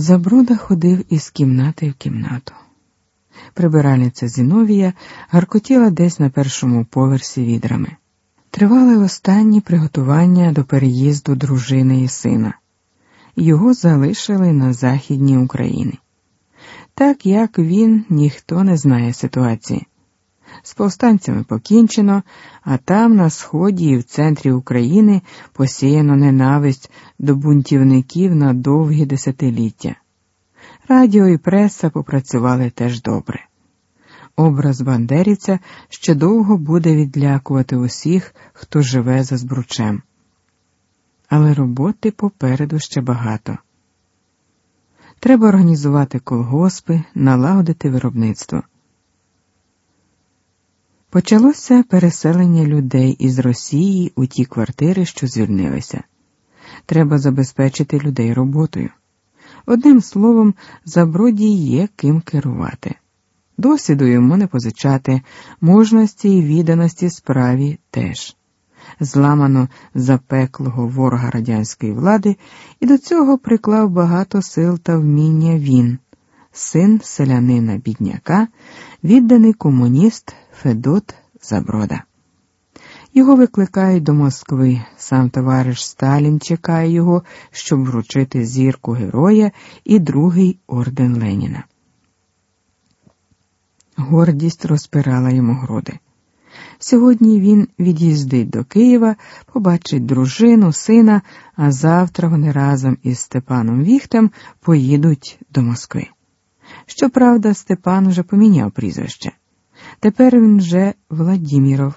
Забруда ходив із кімнати в кімнату. Прибиральниця Зіновія гаркотіла десь на першому поверсі відрами. Тривали останні приготування до переїзду дружини і сина. Його залишили на Західній Україні. Так як він, ніхто не знає ситуації. З повстанцями покінчено, а там, на сході і в центрі України, посіяно ненависть до бунтівників на довгі десятиліття. Радіо і преса попрацювали теж добре. Образ бандерівця ще довго буде відлякувати усіх, хто живе за збручем. Але роботи попереду ще багато. Треба організувати колгоспи, налагодити виробництво. Почалося переселення людей із Росії у ті квартири, що звільнилися. Треба забезпечити людей роботою. Одним словом, заброді є ким керувати. Досвіду йому не позичати, мужності і відданості справі теж. Зламано запеклого ворога радянської влади, і до цього приклав багато сил та вміння він, син селянина бідняка, відданий комуніст Федот Заброда. Його викликають до Москви. Сам товариш Сталін чекає його, щоб вручити зірку героя і другий орден Леніна. Гордість розпирала йому груди. Сьогодні він від'їздить до Києва, побачить дружину, сина, а завтра вони разом із Степаном Віхтем поїдуть до Москви. Щоправда, Степан вже поміняв прізвище. Тепер він вже Владіміров.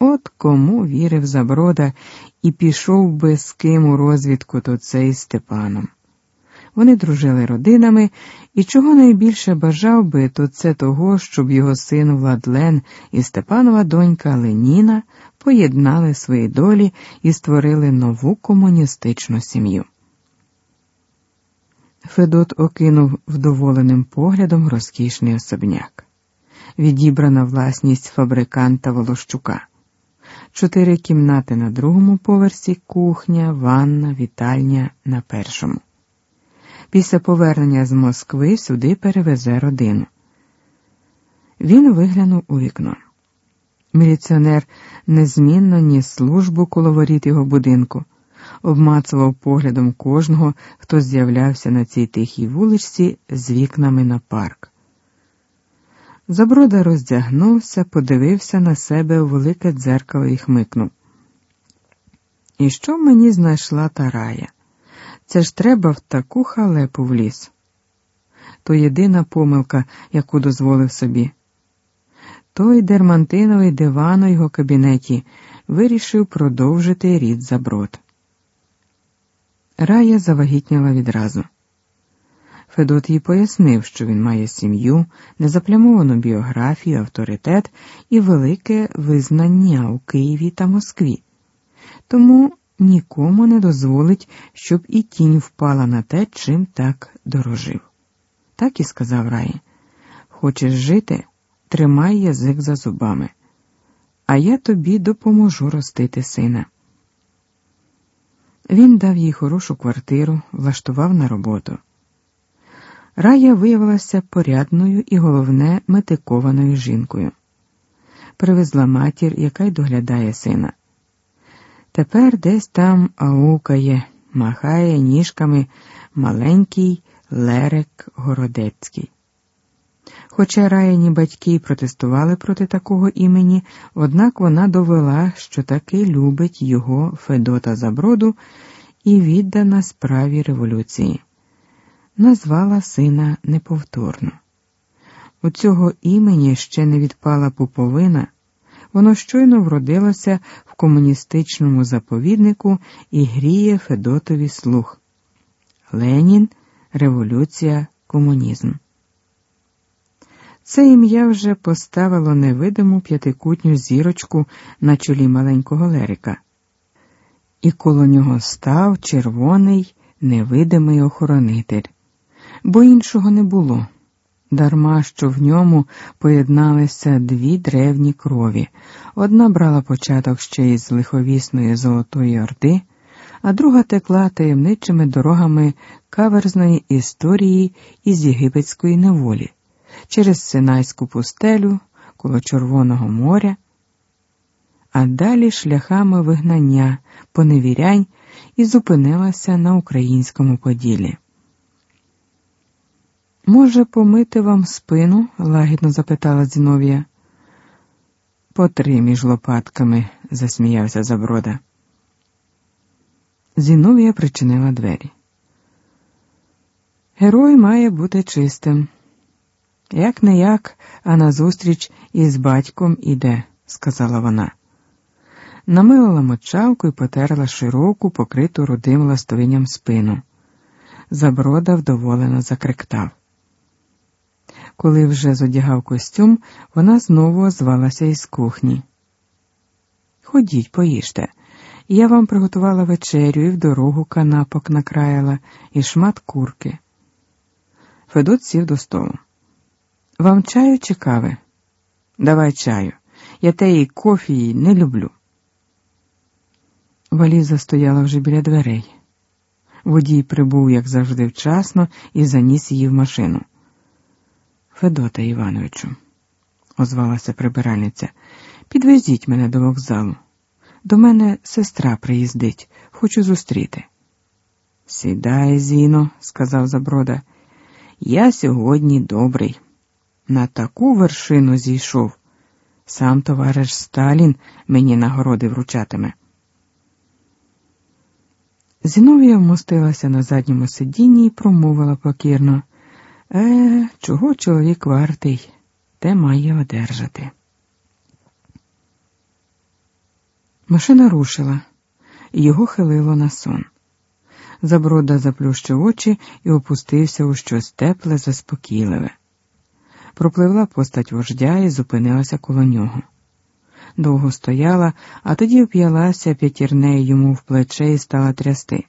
От кому вірив Заброда і пішов би з ким у розвідку, то цей Степаном. Вони дружили родинами, і чого найбільше бажав би, то це того, щоб його син Владлен і Степанова донька Леніна поєднали свої долі і створили нову комуністичну сім'ю. Федот окинув вдоволеним поглядом розкішний особняк, відібрана власність фабриканта Волощука. Чотири кімнати на другому поверсі, кухня, ванна, вітальня на першому. Після повернення з Москви сюди перевезе родину. Він виглянув у вікно. Міліціонер незмінно ніс службу коло воріт його будинку, обмацував поглядом кожного, хто з'являвся на цій тихій вуличці з вікнами на парк. Заброда роздягнувся, подивився на себе у велике дзеркало і хмикнув. І що мені знайшла та рая? Це ж треба в таку халепу в ліс. То єдина помилка, яку дозволив собі. Той дермантиновий диван у його кабінеті вирішив продовжити рід заброд. Рая завагітніла відразу. Федот їй пояснив, що він має сім'ю, незаплямовану біографію, авторитет і велике визнання у Києві та Москві. Тому нікому не дозволить, щоб і тінь впала на те, чим так дорожив. Так і сказав Раї. Хочеш жити, тримай язик за зубами, а я тобі допоможу ростити сина. Він дав їй хорошу квартиру, влаштував на роботу. Рая виявилася порядною і, головне, метикованою жінкою. Привезла матір, яка й доглядає сина. Тепер десь там аукає, махає ніжками маленький Лерек Городецький. Хоча раяні батьки протестували проти такого імені, однак вона довела, що таки любить його Федота Заброду і віддана справі революції. Назвала сина неповторно. У цього імені ще не відпала пуповина. Воно щойно вродилося в комуністичному заповіднику і гріє Федотові слух. Ленін, революція, комунізм. Це ім'я вже поставило невидиму п'ятикутню зірочку на чолі маленького Лерика, і коло нього став червоний невидимий охоронитель, бо іншого не було. Дарма що в ньому поєдналися дві древні крові. Одна брала початок ще із лиховісної Золотої Орди, а друга текла таємничими дорогами каверзної історії із єгипетської неволі через Синайську пустелю коло Червоного моря, а далі шляхами вигнання, поневірянь і зупинилася на українському поділі. Може, помити вам спину? лагідно запитала Зіновія. По три між лопатками, засміявся Заброда. Зіновія причинила двері. Герой має бути чистим. Як не як, а назустріч із батьком іде, сказала вона. Намилила мочалку і потерла широку, покриту рудим ластовинням спину. Заброда вдоволено закриктав. Коли вже зодягав костюм, вона знову озвалася із кухні. Ходіть, поїжте. Я вам приготувала вечерю і в дорогу канапок накраяла, і шмат курки. Федот сів до столу. Вам чаю чи кави? Давай чаю. Я теї кофії не люблю. Валіза стояла вже біля дверей. Водій прибув, як завжди, вчасно, і заніс її в машину. Федота Івановичу, озвалася прибиральниця, підвезіть мене до вокзалу. До мене сестра приїздить, хочу зустріти. Сідай, Зіно, сказав Заброда, я сьогодні добрий. На таку вершину зійшов. Сам товариш Сталін мені нагороди вручатиме. Зіновія вмостилася на задньому сидінні і промовила покірно. Е, чого чоловік вартий, те має одержати. Машина рушила, його хилило на сон. Заброда заплющив очі і опустився у щось тепле, заспокійливе. Пропливла постать вождя і зупинилася коло нього. Довго стояла, а тоді вп'ялася п'ятірнею йому в плече і стала трясти.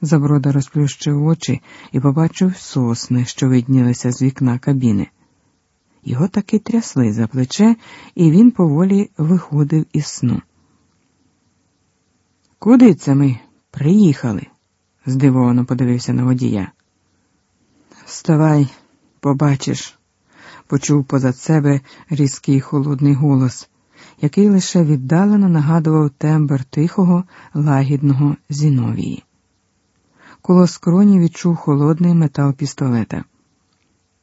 Заброда розплющив очі і побачив сосни, що виднілися з вікна кабіни. Його таки трясли за плече, і він поволі виходив із сну. Куди це ми приїхали? здивовано подивився на водія. Вставай, побачиш, почув позад себе різкий холодний голос, який лише віддалено нагадував тембр тихого, лагідного Зіновії. Коло скроні відчув холодний метал пістолета.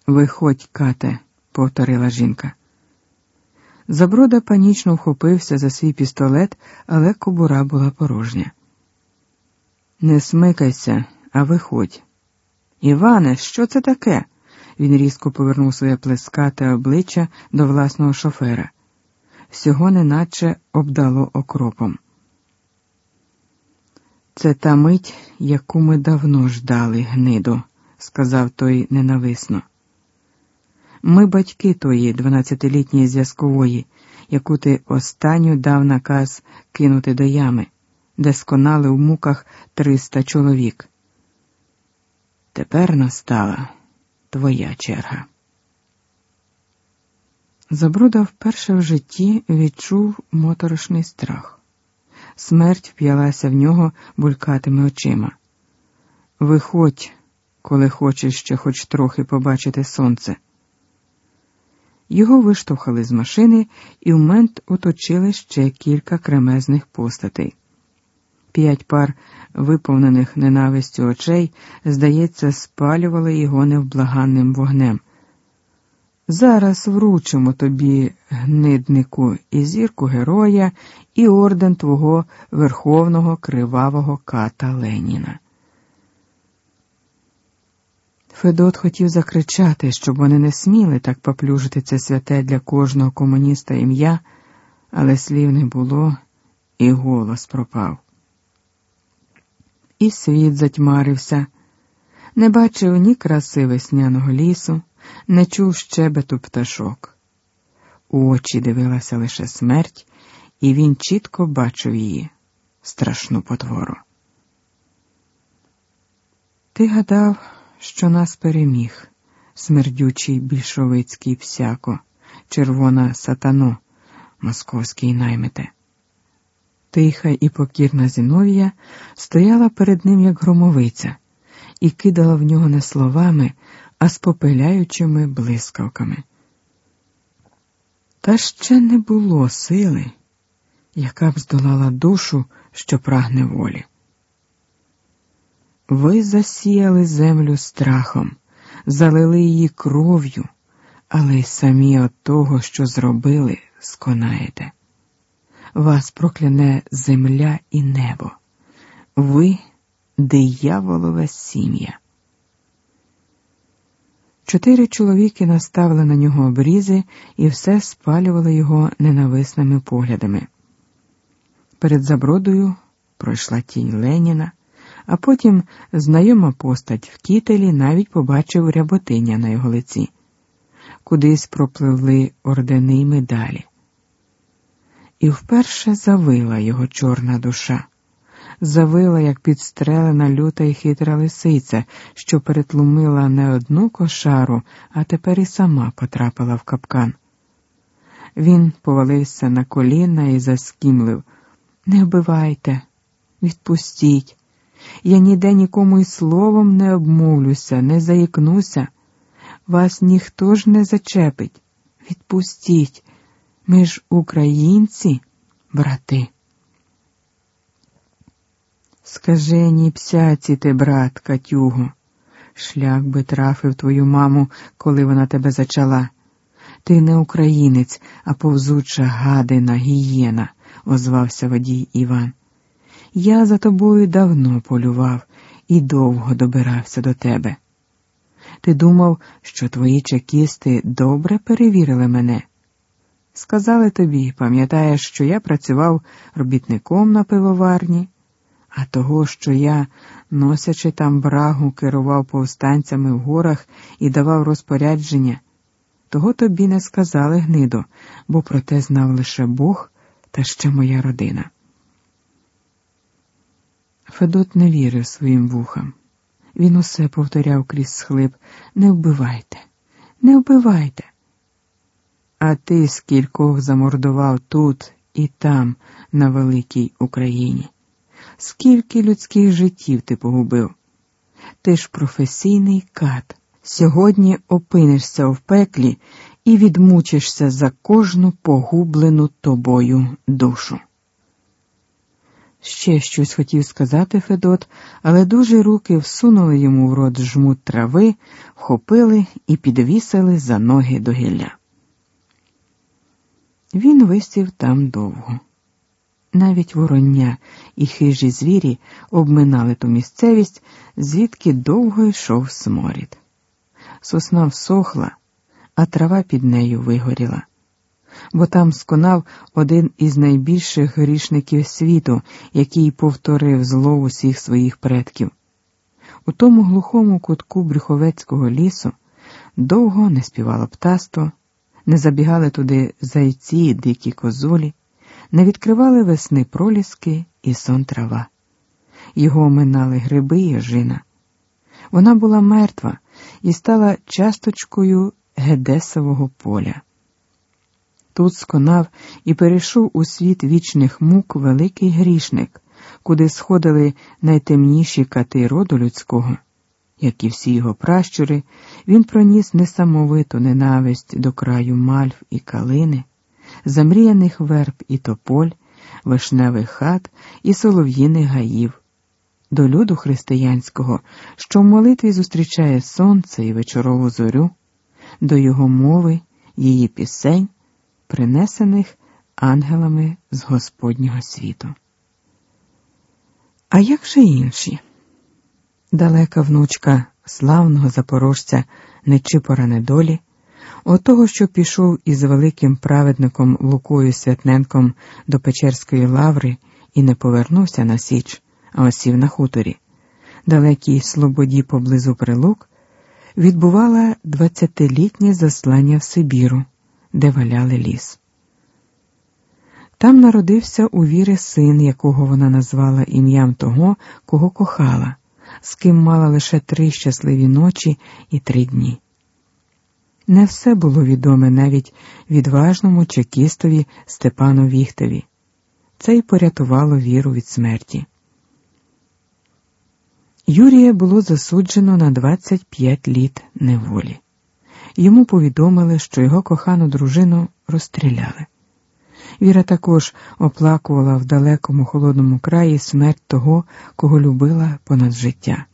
Виходь, кате, повторила жінка. Заброда панічно вхопився за свій пістолет, але кобура була порожня. Не смикайся, а виходь. Іване, що це таке? Він різко повернув своє плескате обличчя до власного шофера. Всього неначе обдало окропом. Це та мить, яку ми давно ждали, гниду, сказав той ненависно. Ми батьки тої дванадцятилітньої зв'язкової, яку ти останню дав наказ кинути до ями, де сконали в муках триста чоловік. Тепер настала твоя черга. Забруда вперше в житті відчув моторошний страх. Смерть вп'ялася в нього булькатими очима. Виходь, коли хочеш ще хоч трохи побачити сонце. Його виштовхали з машини і в мент оточили ще кілька кремезних постатей. П'ять пар виповнених ненавистю очей, здається, спалювали його невблаганним вогнем. Зараз вручимо тобі, гниднику, і зірку героя, і орден твого верховного кривавого ката Леніна. Федот хотів закричати, щоб вони не сміли так поплюжити це святе для кожного комуніста ім'я, але слів не було, і голос пропав. І світ затьмарився, не бачив ні краси весняного лісу не чув щебету пташок. У очі дивилася лише смерть, і він чітко бачив її страшну потвору. Ти гадав, що нас переміг, смердючий більшовицький псяко, червона сатано, московський наймите. Тиха і покірна Зіновія стояла перед ним, як громовиця, і кидала в нього не словами, а спопиляючими блискавками. Та ще не було сили, яка б здолала душу, що прагне волі. Ви засіяли землю страхом, залили її кров'ю, але й самі от того, що зробили, сконаєте. Вас прокляне земля і небо. Ви дияволове сім'я. Чотири чоловіки наставили на нього обрізи і все спалювали його ненависними поглядами. Перед забродою пройшла тінь Леніна, а потім знайома постать в кітелі навіть побачив ряботиня на його лиці. Кудись пропливли ордени й медалі. І вперше завила його чорна душа завила, як підстрелена люта і хитра лисиця, що перетлумила не одну кошару, а тепер і сама потрапила в капкан. Він повалився на коліна і заскімлив Не вбивайте, відпустіть. Я ніде нікому й словом не обмовлюся, не заїкнуся. Вас ніхто ж не зачепить. Відпустіть. Ми ж українці, брати. Скаженій псяці ти, брат, Катюго, шлях би трафив твою маму, коли вона тебе зачала. Ти не українець, а повзуча гадина, гієна, озвався водій Іван. Я за тобою давно полював і довго добирався до тебе. Ти думав, що твої чекісти добре перевірили мене. Сказали тобі, пам'ятаєш, що я працював робітником на пивоварні а того, що я, носячи там брагу, керував повстанцями в горах і давав розпорядження, того тобі не сказали, гнидо, бо про те знав лише Бог та ще моя родина. Федот не вірив своїм вухам. Він усе повторяв крізь схлип не вбивайте, не вбивайте. А ти скількох замордував тут і там, на великій Україні скільки людських життів ти погубив. Ти ж професійний кат. Сьогодні опинишся в пеклі і відмучишся за кожну погублену тобою душу. Ще щось хотів сказати Федот, але дуже руки всунули йому в рот жмут трави, вхопили і підвісили за ноги до гілля. Він висів там довго. Навіть вороння і хижі звірі обминали ту місцевість, звідки довго йшов сморід. Сосна всохла, а трава під нею вигоріла, бо там сконав один із найбільших грішників світу, який повторив зло усіх своїх предків. У тому глухому кутку Брюховецького лісу довго не співало птаство, не забігали туди зайці, дикі козулі не відкривали весни проліски і сон трава. Його оминали гриби і ожина. Вона була мертва і стала часточкою Гедесового поля. Тут сконав і перейшов у світ вічних мук великий грішник, куди сходили найтемніші кати роду людського. Як і всі його пращури, він проніс несамовиту ненависть до краю мальв і калини замріяних верб і тополь, вишневих хат і солов'їних гаїв, до люду християнського, що в молитві зустрічає сонце і вечорову зорю, до його мови, її пісень, принесених ангелами з Господнього світу. А як же інші? Далека внучка славного запорожця Нечипора недолі Отого, що пішов із великим праведником Лукою Святненком до Печерської лаври і не повернувся на Січ, а осів на хуторі, далекій слободі поблизу прилук, відбувала двадцятилітнє заслання в Сибіру, де валяли ліс. Там народився у віри син, якого вона назвала ім'ям того, кого кохала, з ким мала лише три щасливі ночі і три дні. Не все було відоме навіть відважному чекістові Степану Віхтові. це й порятувало віру від смерті. Юрія було засуджено на 25 літ неволі. Йому повідомили, що його кохану дружину розстріляли. Віра також оплакувала в далекому холодному краї смерть того, кого любила понад життя.